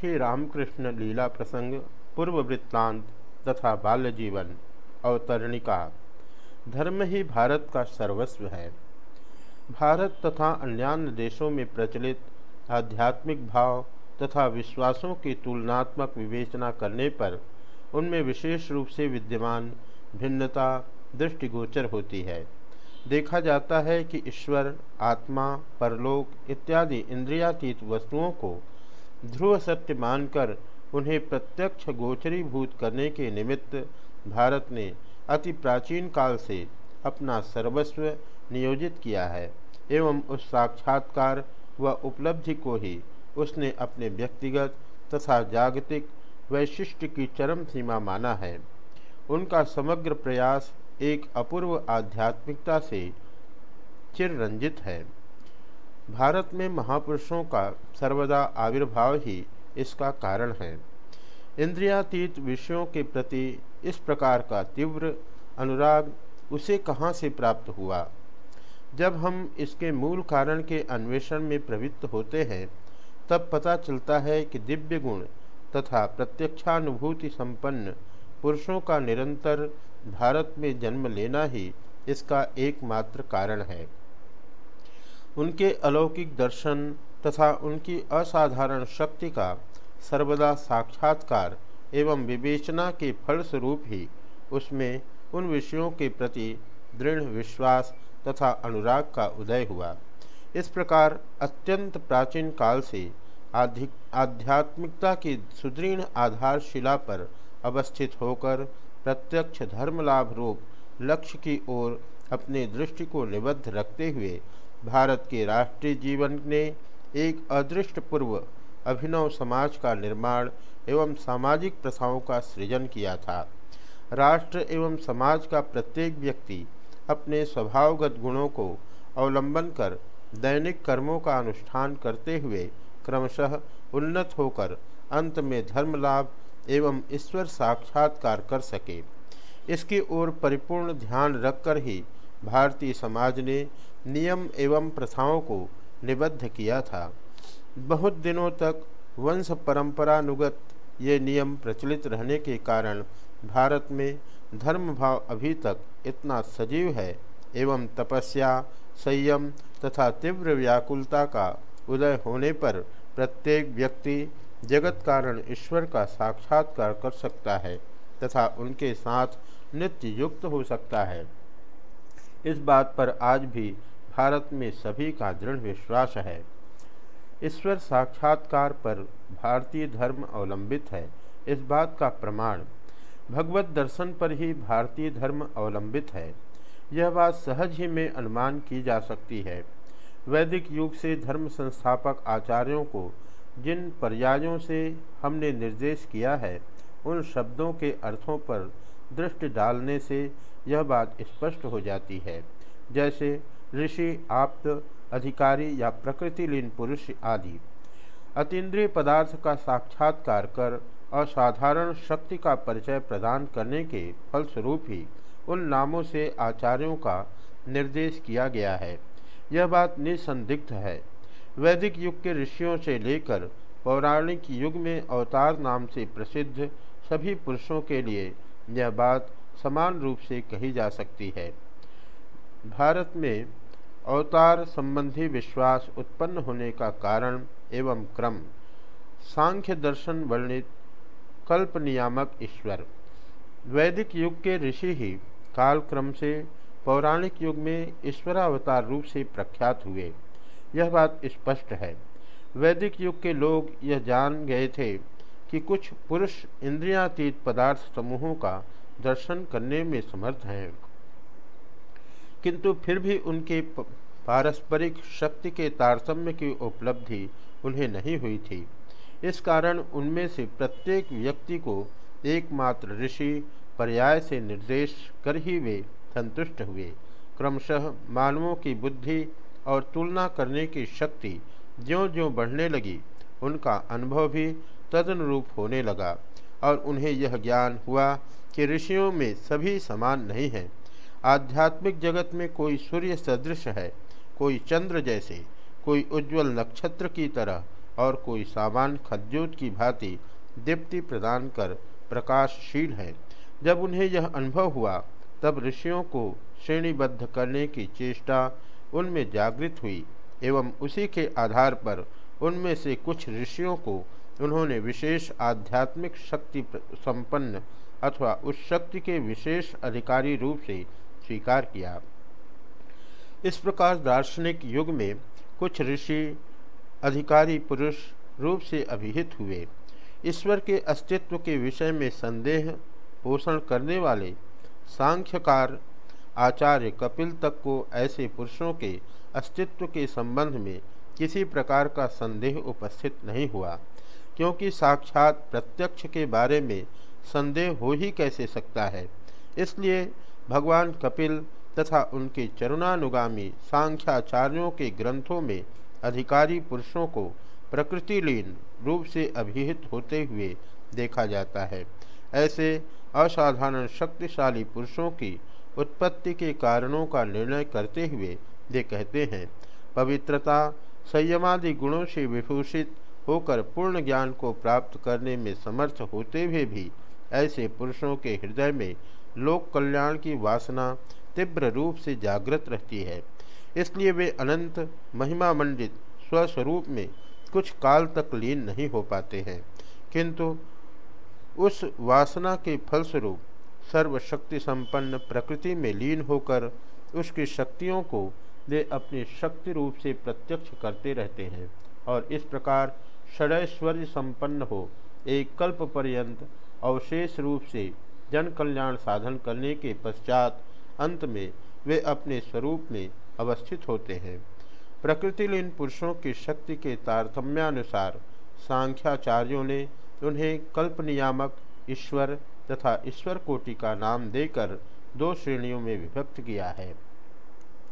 श्री रामकृष्ण लीला प्रसंग, पूर्व वृत्तांत तथा बाल्य जीवन, अवतरणिका। धर्म ही भारत का सर्वस्व है। भारत तथा अन्य देशों में प्रचलित आध्यात्मिक भाव तथा विश्वासों की तुलनात्मक विवेचना करने पर उनमें विशेष रूप से विद्यमान भिन्नता दृष्टिगोचर होती है। देखा जाता है कि ईश्वर, आत्मा, परलोक इत्यादि इंद्रियातीत वस्तुओं को ध्रुव सत्य मानकर उन्हें प्रत्यक्ष गोचरीभूत करने के निमित्त भारत ने अति प्राचीन काल से अपना सर्वस्व नियोजित किया है एवं उस साक्षात्कार व उपलब्धि को ही उसने अपने व्यक्तिगत तथा जागतिक वैशिष्ट की चरम सीमा माना है। उनका समग्र प्रयास एक अपूर्व आध्यात्मिकता से चिररंजित है। भारत में महापुरुषों का सर्वदा आविर्भाव ही इसका कारण है। इंद्रियातीत विषयों के प्रति इस प्रकार का तीव्र अनुराग उसे कहाँ से प्राप्त हुआ? जब हम इसके मूल कारण के अन्वेषण में प्रवृत्त होते हैं, तब पता चलता है कि दिव्य गुण तथा प्रत्यक्षानुभूति संपन्न पुरुषों का निरंतर भारत में जन्म लेना ही इसका एकमात्र कारण है। उनके अलौकिक दर्शन तथा उनकी असाधारण शक्ति का सर्वदा साक्षात्कार एवं विवेचना के फलस्वरूप ही उसमें उन विषयों के प्रति दृढ़ विश्वास तथा अनुराग का उदय हुआ। इस प्रकार अत्यंत प्राचीन काल से आध्यात्मिकता की सुदृढ़ आधारशिला पर अवस्थित होकर प्रत्यक्ष धर्म लाभ रूप लक्ष्य की ओर अपने दृष्टि को निबद्ध रखते हुए भारत के राष्ट्रीय जीवन ने एक अदृष्ट पूर्व अभिनव समाज का निर्माण एवं सामाजिक प्रथाओं का सृजन किया था। राष्ट्र एवं समाज का प्रत्येक व्यक्ति अपने स्वभावगत गुणों को अवलंबन कर दैनिक कर्मों का अनुष्ठान करते हुए क्रमशः उन्नत होकर अंत में धर्म लाभ एवं ईश्वर साक्षात्कार कर सके। इसकी ओर परिपूर्ण ध्यान रखकर ही भारतीय समाज ने नियम एवं प्रथाओं को निबद्ध किया था। बहुत दिनों तक वंश परंपरानुगत ये नियम प्रचलित रहने के कारण भारत में धर्म भाव अभी तक इतना सजीव है एवं तपस्या, संयम तथा तीव्र व्याकुलता का उदय होने पर प्रत्येक व्यक्ति जगत कारण ईश्वर का साक्षात्कार कर सकता है तथा उनके साथ नित्य युक्त हो सकता है। इस बात पर आज भी भारत में सभी का दृढ़ विश्वास है। ईश्वर साक्षात्कार पर भारतीय धर्म अवलंबित है, इस बात का प्रमाण। भगवत दर्शन पर ही भारतीय धर्म अवलंबित है। यह बात सहज ही में अनुमान की जा सकती है। वैदिक युग से धर्म संस्थापक आचार्यों को जिन पर्यायों से हमने निर्देश किया है, उन शब्दों के अर्थों पर दृष्टि डालने से यह बात स्पष्ट हो जाती है। जैसे ऋषि, आप्त, अधिकारी या प्रकृतिलीन पुरुष आदि। अतीन्द्रिय पदार्थ का साक्षात्कार कर असाधारण शक्ति का परिचय प्रदान करने के फलस्वरूप ही उन नामों से आचार्यों का निर्देश किया गया है। यह बात निसंदिग्ध है। वैदिक युग के ऋषियों से लेकर पौराणिक युग में अवतार नाम से प्रसिद्ध सभी पुरुषों के लिए यह बात समान रूप से कही जा सकती है। भारत में अवतार संबंधी विश्वास उत्पन्न होने का कारण एवं क्रम। सांख्य दर्शन वर्णित कल्प नियामक ईश्वर। वैदिक युग के ऋषि ही कालक्रम से पौराणिक युग में ईश्वरावतार रूप से प्रख्यात हुए। यह बात स्पष्ट है। वैदिक युग के लोग यह जान गए थे कि कुछ पुरुष इंद्रियातीत पदार्थ समूहों का दर्शन करने में समर्थ हैं। किंतु फिर भी उनके पारस्परिक शक्ति के तारतम्य की उपलब्धि उन्हें नहीं हुई थी। इस कारण उनमें से प्रत्येक व्यक्ति को एकमात्र ऋषि पर्याय से निर्देश कर ही वे संतुष्ट हुए। क्रमशः मानवों की बुद्धि और तुलना करने की शक्ति ज्यों ज्यों बढ़ने लगी, उनका अनुभव भी तदनुरूप होने लगा और उन्हें यह ज्ञान हुआ कि ऋषियों में सभी समान नहीं हैं। आध्यात्मिक जगत में कोई सूर्य सदृश है कोई चंद्र जैसे, कोई उज्जवल नक्षत्र की तरह, और कोई सामान्य खद्योत की भांति दीप्ति प्रदान कर प्रकाशशील है। जब उन्हें यह अनुभव हुआ, तब ऋषियों को श्रेणीबद्ध करने की चेष्टा उनमें जागृत हुई, एवं उसी के आधार पर उनमें से कुछ ऋषियों को उन्होंने विशेष आध्यात्मिक शक्ति संपन्न अथवा उस शक्ति के विशेष अधिकारी रूप से स्वीकार किया। इस प्रकार दार्शनिक युग में कुछ ऋषि अधिकारी पुरुष रूप से अभिहित हुए। ईश्वर के अस्तित्व के विषय में संदेह पोषण करने वाले सांख्यकार आचार्य कपिल तक को ऐसे पुरुषों के अस्तित्व के संबंध में किसी प्रकार का संदेह उपस्थित नहीं हुआ, क्योंकि साक्षात प्रत्यक्ष के बारे में संदेह हो ही कैसे सकता है। इसलिए भगवान कपिल तथा उनके चरुणानुगामी सांख्याचार्यों के ग्रंथों में अधिकारी पुरुषों को प्रकृतिलीन रूप से अभिहित होते हुए देखा जाता है। ऐसे असाधारण शक्तिशाली पुरुषों की उत्पत्ति के कारणों का निर्णय करते हुए वे कहते हैं, पवित्रता, संयमादि गुणों से विभूषित होकर पूर्ण ज्ञान को प्राप्त करने में समर्थ होते हुए भी ऐसे पुरुषों के हृदय में लोक कल्याण की वासना तीव्र रूप से जागृत रहती है। इसलिए वे अनंत महिमा मंडित स्वस्वरूप में कुछ काल तक लीन नहीं हो पाते हैं। किंतु उस वासना के फलस्वरूप सर्वशक्ति संपन्न प्रकृति में लीन होकर उसकी शक्तियों को वे अपनी शक्ति रूप से प्रत्यक्ष करते रहते हैं और इस प्रकार षडैश्वर्य संपन्न हो एक कल्प पर्यंत अवशेष रूप से जन कल्याण साधन करने के पश्चात अंत में वे अपने स्वरूप में अवस्थित होते हैं। प्रकृतिलीन पुरुषों की शक्ति के तारतम्यानुसार सांख्याचार्यों ने उन्हें कल्प नियामक ईश्वर तथा ईश्वर कोटि का नाम देकर दो श्रेणियों में विभक्त किया है।